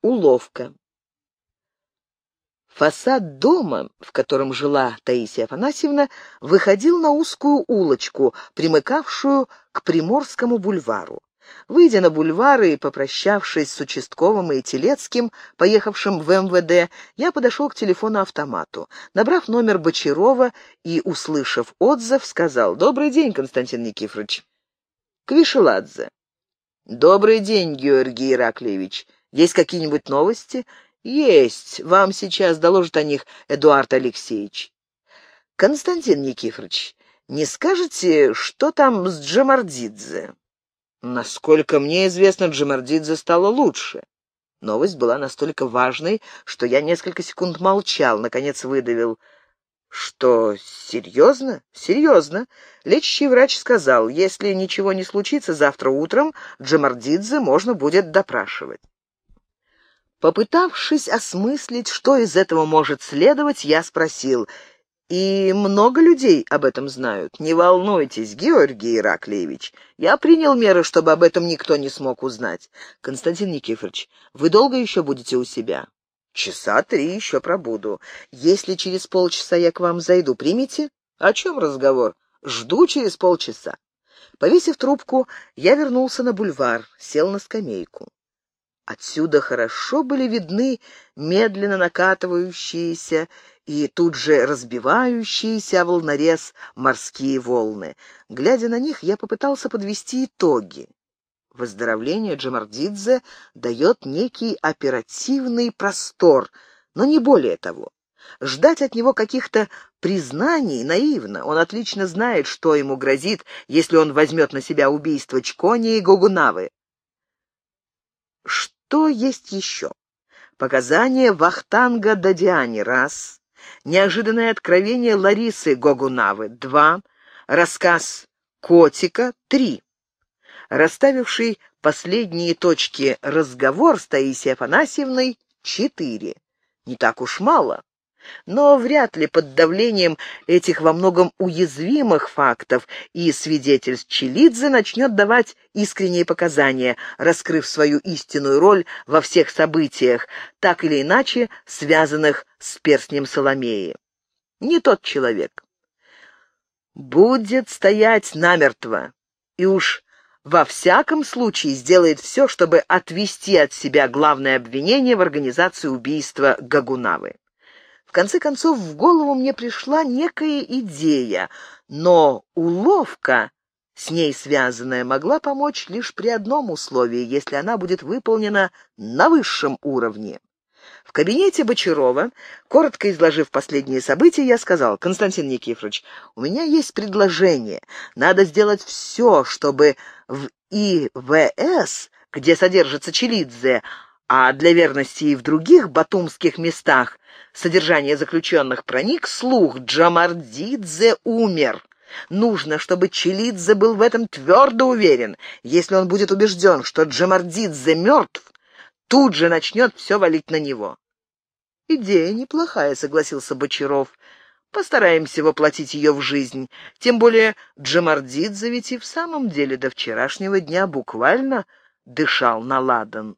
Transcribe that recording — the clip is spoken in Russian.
Уловка. Фасад дома, в котором жила Таисия Афанасьевна, выходил на узкую улочку, примыкавшую к Приморскому бульвару. Выйдя на бульвар и попрощавшись с участковым и Телецким, поехавшим в МВД, я подошел к телефону-автомату. Набрав номер Бочарова и, услышав отзыв, сказал «Добрый день, Константин Никифорович». Квишеладзе. «Добрый день, Георгий Ираклиевич. Есть какие-нибудь новости?» «Есть. Вам сейчас доложит о них Эдуард Алексеевич». «Константин Никифорович, не скажете, что там с Джамардидзе?» Насколько мне известно, Джамардидзе стало лучше. Новость была настолько важной, что я несколько секунд молчал, наконец выдавил. «Что, серьезно? Серьезно?» Лечащий врач сказал, если ничего не случится, завтра утром Джамардидзе можно будет допрашивать. Попытавшись осмыслить, что из этого может следовать, я спросил, и много людей об этом знают. Не волнуйтесь, Георгий Ираклиевич. Я принял меры, чтобы об этом никто не смог узнать. Константин Никифорович, вы долго еще будете у себя? Часа три еще пробуду. Если через полчаса я к вам зайду, примите? О чем разговор? Жду через полчаса. Повесив трубку, я вернулся на бульвар, сел на скамейку. Отсюда хорошо были видны медленно накатывающиеся и тут же разбивающиеся волнорез морские волны. Глядя на них, я попытался подвести итоги. Выздоровление Джамардидзе дает некий оперативный простор, но не более того. Ждать от него каких-то признаний наивно. Он отлично знает, что ему грозит, если он возьмет на себя убийство Чкони и Гогунавы. Что есть еще? Показания Вахтанга Дадиани — раз. Неожиданное откровение Ларисы Гогунавы — два. Рассказ Котика — три. Расставивший последние точки разговор с Таисией Афанасьевной — четыре. Не так уж мало но вряд ли под давлением этих во многом уязвимых фактов и свидетельств Челидзе начнет давать искренние показания, раскрыв свою истинную роль во всех событиях, так или иначе связанных с перстнем Соломеи. Не тот человек. Будет стоять намертво, и уж во всяком случае сделает все, чтобы отвести от себя главное обвинение в организации убийства Гагунавы. В конце концов, в голову мне пришла некая идея, но уловка, с ней связанная, могла помочь лишь при одном условии, если она будет выполнена на высшем уровне. В кабинете Бочарова, коротко изложив последние события, я сказал, «Константин Никифорович, у меня есть предложение. Надо сделать все, чтобы в ИВС, где содержится Челидзе, а для верности и в других батумских местах содержание заключенных проник, слух Джамардидзе умер. Нужно, чтобы Челидзе был в этом твердо уверен. Если он будет убежден, что Джамардидзе мертв, тут же начнет все валить на него. «Идея неплохая», — согласился Бочаров. «Постараемся воплотить ее в жизнь. Тем более Джамардидзе ведь и в самом деле до вчерашнего дня буквально дышал на ладан».